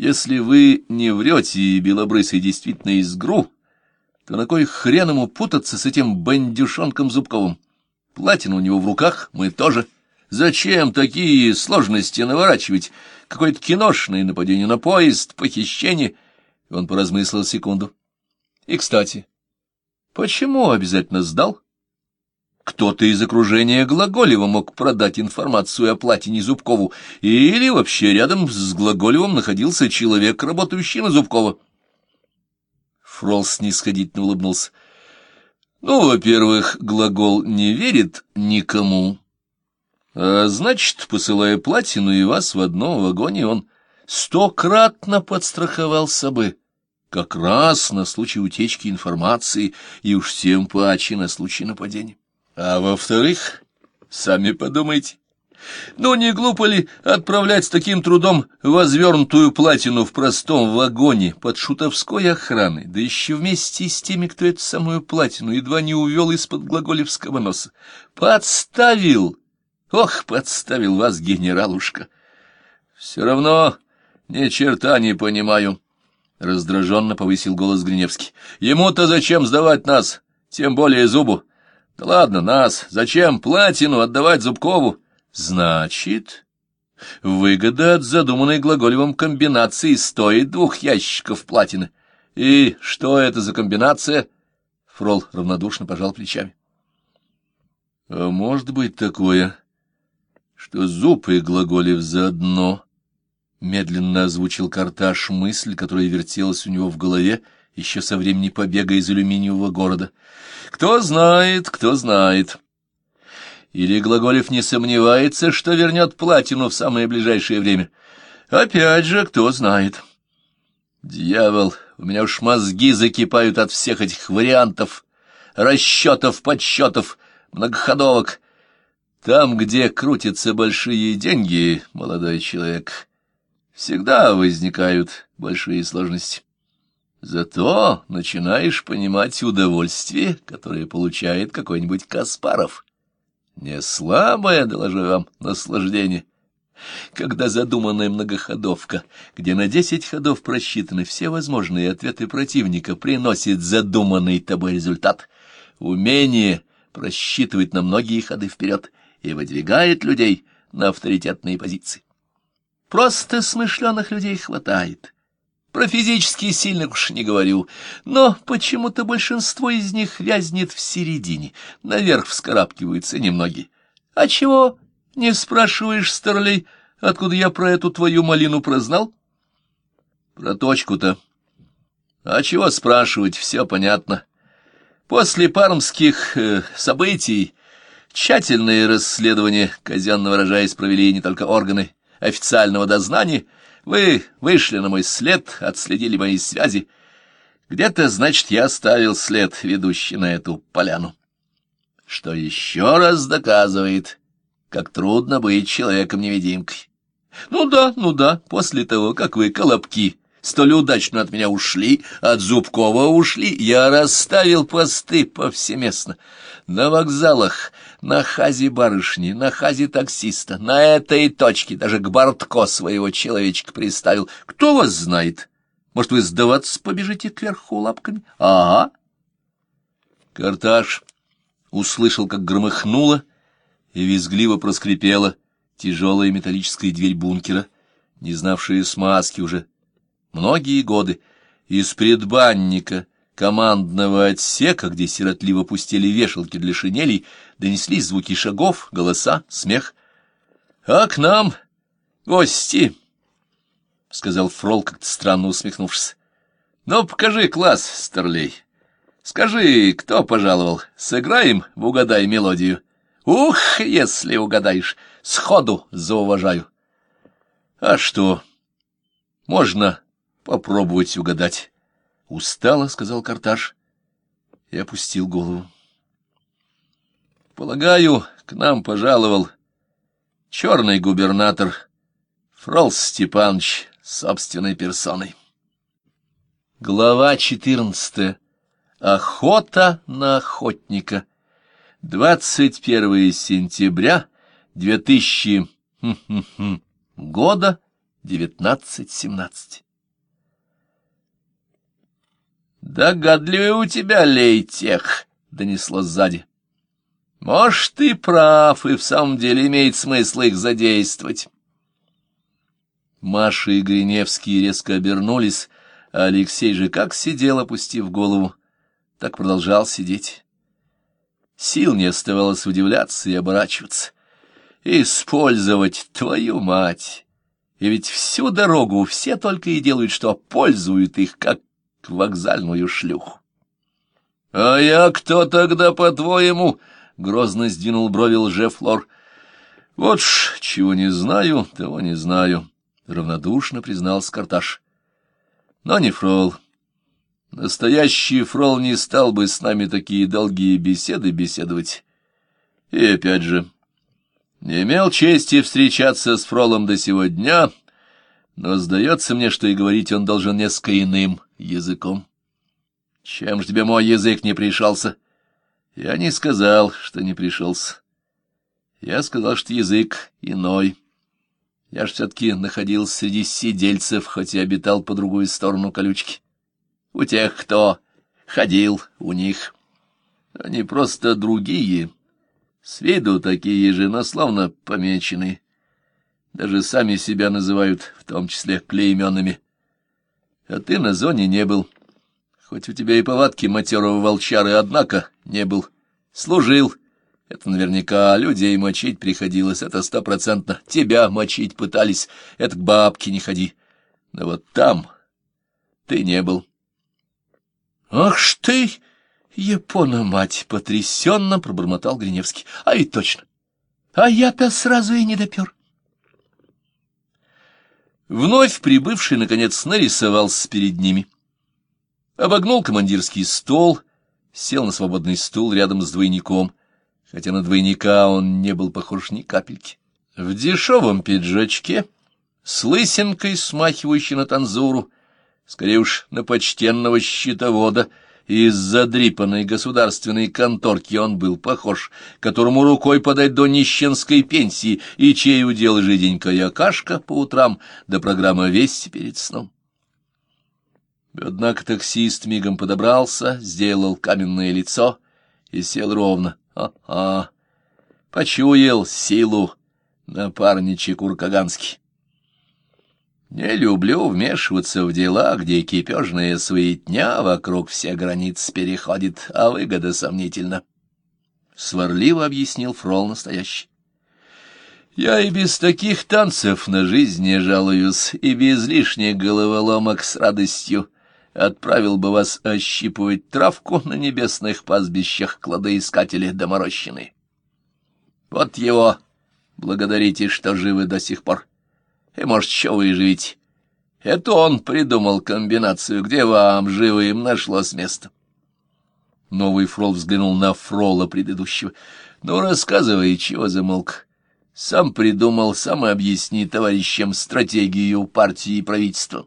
Если вы не врете, и Белобрысый действительно из ГРУ, то на кой хрен ему путаться с этим бандюшонком Зубковым? Платина у него в руках, мы тоже. Зачем такие сложности наворачивать? Какое-то киношное нападение на поезд, похищение. Он поразмыслил секунду. И, кстати, почему обязательно сдал? Кто-то из окружения Глаголева мог продать информацию о платине Зубкову, или вообще рядом с Глаголевым находился человек, работающий на Зубкова. Фрол снисходительно улыбнулся. Ну, во-первых, глагол не верит никому. А значит, посылая платину и вас в одном вагоне, он стократно подстраховался бы, как раз на случай утечки информации и уж тем паче на случай нападения. А во-вторых, сами подумайте, ну не глупо ли отправлять с таким трудом возвернутую платину в простом вагоне под шутовской охраной, да еще вместе с теми, кто эту самую платину едва не увел из-под глаголевского носа? Подставил! Ох, подставил вас, генералушка! Все равно ни черта не понимаю. Раздраженно повысил голос Гриневский. Ему-то зачем сдавать нас, тем более зубу? Да ладно, нас, зачем платину отдавать Зубкову? Значит, выгода от задуманной Глаголевым комбинации стоит двух ящиков платины. И что это за комбинация? Фрол равнодушно пожал плечами. А может быть такое, что Зуб и Глаголев заодно? Медленно озвучил Карташ мысль, которая вертелась у него в голове, — еще со времени побега из алюминиевого города. Кто знает, кто знает. Или Глаголев не сомневается, что вернет платину в самое ближайшее время. Опять же, кто знает. Дьявол, у меня уж мозги закипают от всех этих вариантов, расчетов, подсчетов, многоходовок. Там, где крутятся большие деньги, молодой человек, всегда возникают большие сложности. Зато начинаешь понимать удовольствие, которое получает какой-нибудь Каспаров. Не слабое, доложу вам, наслаждение. Когда задуманная многоходовка, где на десять ходов просчитаны все возможные ответы противника, приносит задуманный тобой результат, умение просчитывать на многие ходы вперед и выдвигает людей на авторитетные позиции. Просто смышленых людей хватает — про физически сильных уж не говорю, но почему-то большинство из них вязнет в середине, наверх вскарабкиваются немногие. А чего, не спрашиваешь, старлей, откуда я про эту твою малину прознал? Про точку-то. А чего спрашивать, все понятно. После пармских э, событий тщательные расследования, казенно выражаясь, провели не только органы официального дознания, вы вышли на мой след, отследили мои связи. Где-то, значит, я оставил след, ведущий на эту поляну. Что еще раз доказывает, как трудно быть человеком-невидимкой. Ну да, ну да, после того, как вы, колобки, столь удачно от меня ушли, от Зубкова ушли, я расставил посты повсеместно. На вокзалах, на хазе барышни, на хазе таксиста, на этой точке, даже к Бортко своего человечка приставил. Кто вас знает? Может, вы сдаваться побежите кверху лапками? Ага. Карташ услышал, как громыхнуло и визгливо проскрипела тяжелая металлическая дверь бункера, не знавшая смазки уже многие годы, из предбанника — командного отсека, где сиротливо пустили вешалки для шинелей, донеслись звуки шагов, голоса, смех. — А к нам гости, — сказал Фрол, как-то странно усмехнувшись. — Ну, покажи класс, старлей. Скажи, кто пожаловал? Сыграем в «Угадай мелодию». Ух, если угадаешь, сходу зауважаю. А что? Можно попробовать угадать. — Устало, — сказал Карташ и опустил голову. — Полагаю, к нам пожаловал черный губернатор Фрол Степанович собственной персоной. Глава четырнадцатая. Охота на охотника. 21 сентября 2000 года 1917. Догадливый у тебя лейтех, — донесло сзади. Может, ты прав, и в самом деле имеет смысл их задействовать. Маша и Гриневский резко обернулись, а Алексей же как сидел, опустив голову, так продолжал сидеть. Сил не оставалось удивляться и оборачиваться. Использовать твою мать! И ведь всю дорогу все только и делают, что пользуют их, как вокзальную шлюху. — А я кто тогда, по-твоему? — грозно сдвинул брови лжефлор. — Вот ж, чего не знаю, того не знаю, — равнодушно признал Скарташ. — Но не фрол. Настоящий фрол не стал бы с нами такие долгие беседы беседовать. И опять же... Не имел чести встречаться с Фролом до сего дня, но сдается мне, что и говорить он должен несколько иным языком. Чем же тебе мой язык не пришелся? Я не сказал, что не пришелся. Я сказал, что язык иной. Я ж все-таки находился среди сидельцев, хоть и обитал по другую сторону колючки. У тех, кто ходил у них. Они просто другие, с виду такие же, но словно помеченные. Даже сами себя называют, в том числе клейменными. А ты на зоне не был. Хоть у тебя и повадки матерого волчары, однако не был. Служил. Это наверняка людей мочить приходилось, это стопроцентно. Тебя мочить пытались, это к бабке не ходи. Но вот там ты не был. — Ах ж ты! Япона-мать! — потрясенно пробормотал Гриневский. — А и точно! А я-то сразу и не допер. Вновь прибывший, наконец, нарисовался перед ними. Обогнул командирский стол, сел на свободный стул рядом с двойником, хотя на двойника он не был похож ни капельки. В дешевом пиджачке, с лысинкой, смахивающей на танзуру, скорее уж на почтенного щитовода — из задрипанной государственной конторки он был похож, которому рукой подать до нищенской пенсии, и чей удел жиденькая кашка по утрам до программы «Вести» перед сном. Однако таксист мигом подобрался, сделал каменное лицо и сел ровно. А-а! Почуял силу напарничек Уркаганский. Не люблю вмешиваться в дела, где кипежная суетня вокруг все границ переходит, а выгода сомнительна. Сварливо объяснил Фрол настоящий. Я и без таких танцев на жизнь не жалуюсь, и без лишних головоломок с радостью отправил бы вас ощипывать травку на небесных пастбищах кладоискатели доморощенные. Вот его благодарите, что живы до сих пор и, может, еще выживете. Это он придумал комбинацию, где вам живым нашлось место. Новый Фрол взглянул на Фрола предыдущего. Ну, рассказывай, чего замолк. Сам придумал, сам объясни товарищам стратегию партии и правительства.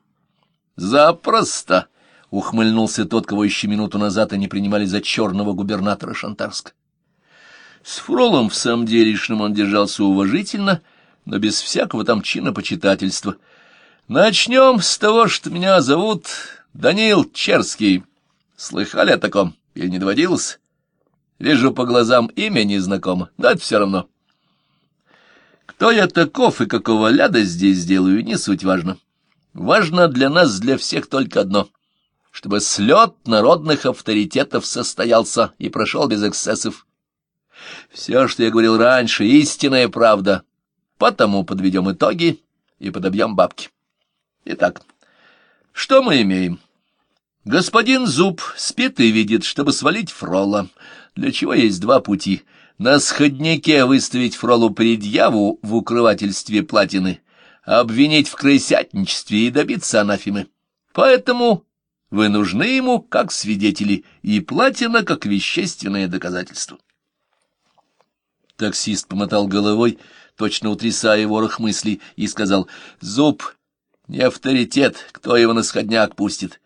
Запросто! — ухмыльнулся тот, кого еще минуту назад они принимали за черного губернатора Шантарска. С Фролом в самом делешном он держался уважительно — но без всякого там чина почитательства. Начнем с того, что меня зовут Данил Черский. Слыхали о таком? Или не доводилось? Вижу по глазам имя незнакомо, но это все равно. Кто я таков и какого ляда здесь делаю, не суть важно. Важно для нас, для всех только одно — чтобы слет народных авторитетов состоялся и прошел без эксцессов. Все, что я говорил раньше, истинная правда, Потому подведем итоги и подобьем бабки. Итак, что мы имеем? Господин Зуб спит и видит, чтобы свалить Фрола, для чего есть два пути. На сходнике выставить Фролу предъяву в укрывательстве платины, обвинить в крысятничестве и добиться анафемы. Поэтому вы нужны ему как свидетели, и платина как вещественное доказательство. Таксист помотал головой, точно утрясая ворох мыслей, и сказал, «Зуб не авторитет, кто его на сходняк пустит.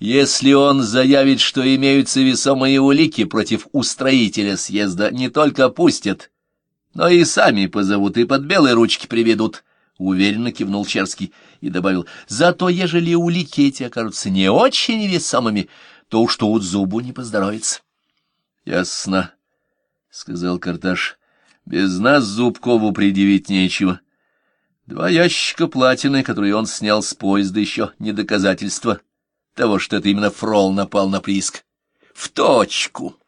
Если он заявит, что имеются весомые улики против устроителя съезда, не только пустят, но и сами позовут и под белые ручки приведут». Уверенно кивнул Черский и добавил, «Зато, ежели улики эти окажутся не очень весомыми, то уж тут зубу не поздоровится. — Ясно, — сказал Карташ. — Без нас Зубкову предъявить нечего. Два ящика платины, которые он снял с поезда, еще не доказательство того, что это именно Фрол напал на прииск. — В точку!